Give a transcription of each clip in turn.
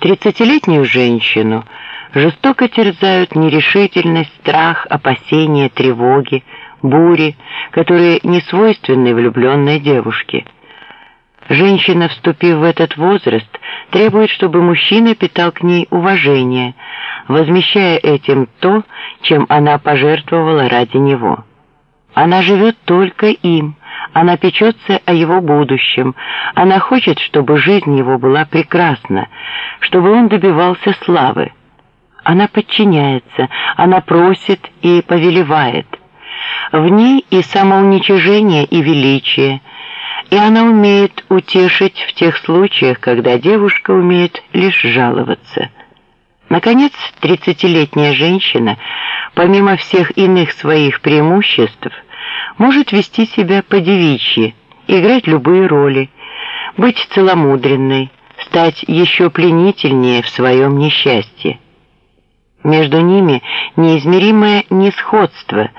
Тридцатилетнюю женщину жестоко терзают нерешительность, страх, опасения, тревоги, бури, которые не свойственны влюбленной девушке. Женщина, вступив в этот возраст, требует, чтобы мужчина питал к ней уважение, возмещая этим то, чем она пожертвовала ради него. Она живет только им, она печется о его будущем, она хочет, чтобы жизнь его была прекрасна, чтобы он добивался славы. Она подчиняется, она просит и повелевает. В ней и самоуничижение, и величие, и она умеет утешить в тех случаях, когда девушка умеет лишь жаловаться. Наконец, тридцатилетняя женщина, помимо всех иных своих преимуществ, может вести себя по-девичьи, играть любые роли, быть целомудренной, стать еще пленительнее в своем несчастье. Между ними неизмеримое несходство,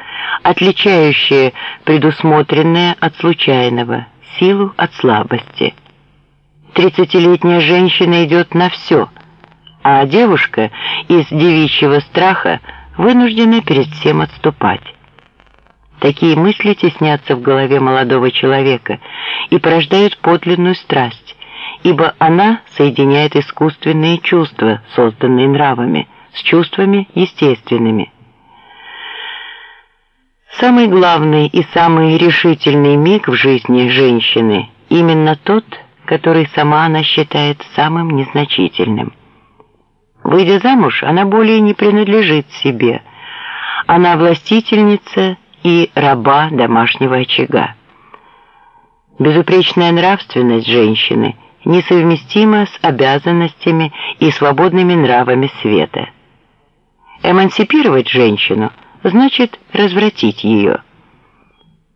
отличающее предусмотренное от случайного, силу от слабости. Тридцатилетняя женщина идет на все, а девушка из девичьего страха вынуждена перед всем отступать. Такие мысли теснятся в голове молодого человека и порождают подлинную страсть, ибо она соединяет искусственные чувства, созданные нравами, с чувствами естественными. Самый главный и самый решительный миг в жизни женщины именно тот, который сама она считает самым незначительным. Выйдя замуж, она более не принадлежит себе. Она властительница и раба домашнего очага. Безупречная нравственность женщины несовместима с обязанностями и свободными нравами света. Эмансипировать женщину значит развратить ее.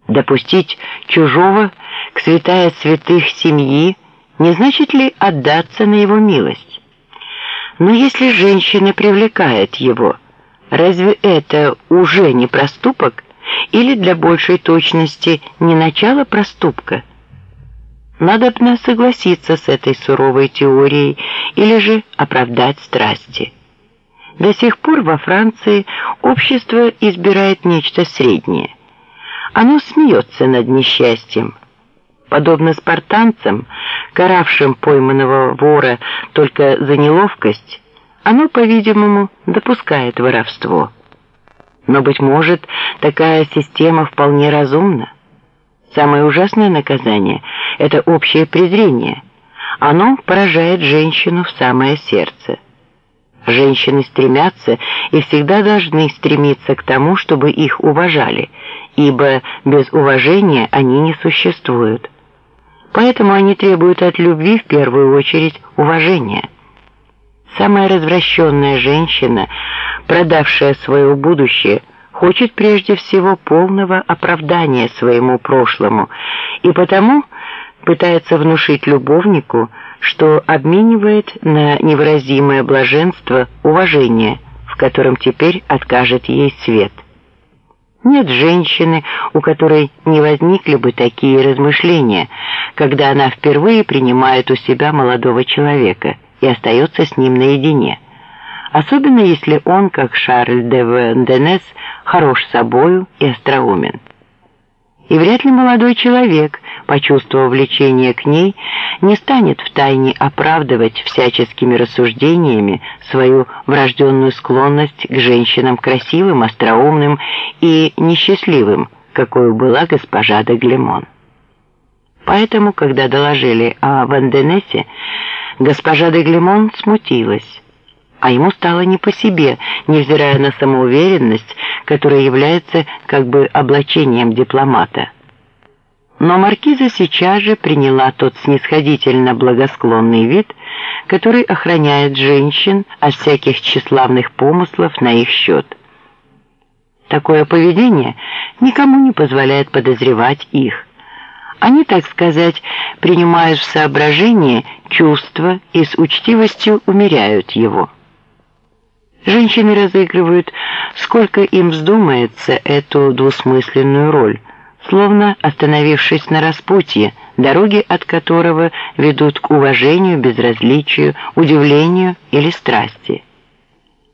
Допустить чужого к святая святых семьи не значит ли отдаться на его милость? Но если женщина привлекает его, разве это уже не проступок или для большей точности не начало проступка? Надо бы согласиться с этой суровой теорией или же оправдать страсти. До сих пор во Франции общество избирает нечто среднее. Оно смеется над несчастьем. Подобно спартанцам, каравшим пойманного вора только за неловкость, оно, по-видимому, допускает воровство. Но, быть может, такая система вполне разумна. Самое ужасное наказание – это общее презрение. Оно поражает женщину в самое сердце. Женщины стремятся и всегда должны стремиться к тому, чтобы их уважали, ибо без уважения они не существуют. Поэтому они требуют от любви в первую очередь уважения. Самая развращенная женщина, продавшая свое будущее, хочет прежде всего полного оправдания своему прошлому и потому пытается внушить любовнику, что обменивает на невыразимое блаженство уважение, в котором теперь откажет ей свет. Нет женщины, у которой не возникли бы такие размышления, когда она впервые принимает у себя молодого человека и остается с ним наедине. Особенно если он, как Шарль де Венденес, хорош собою и остроумен. И вряд ли молодой человек, почувствовав влечение к ней, не станет втайне оправдывать всяческими рассуждениями свою врожденную склонность к женщинам красивым, остроумным и несчастливым, какой была госпожа де Глемон. Поэтому, когда доложили о Ванденесе, госпожа де Глемон смутилась а ему стало не по себе, невзирая на самоуверенность, которая является как бы облачением дипломата. Но маркиза сейчас же приняла тот снисходительно благосклонный вид, который охраняет женщин от всяких тщеславных помыслов на их счет. Такое поведение никому не позволяет подозревать их. Они, так сказать, принимают в соображение чувства и с учтивостью умеряют его. Женщины разыгрывают, сколько им вздумается, эту двусмысленную роль, словно остановившись на распутье, дороги от которого ведут к уважению, безразличию, удивлению или страсти.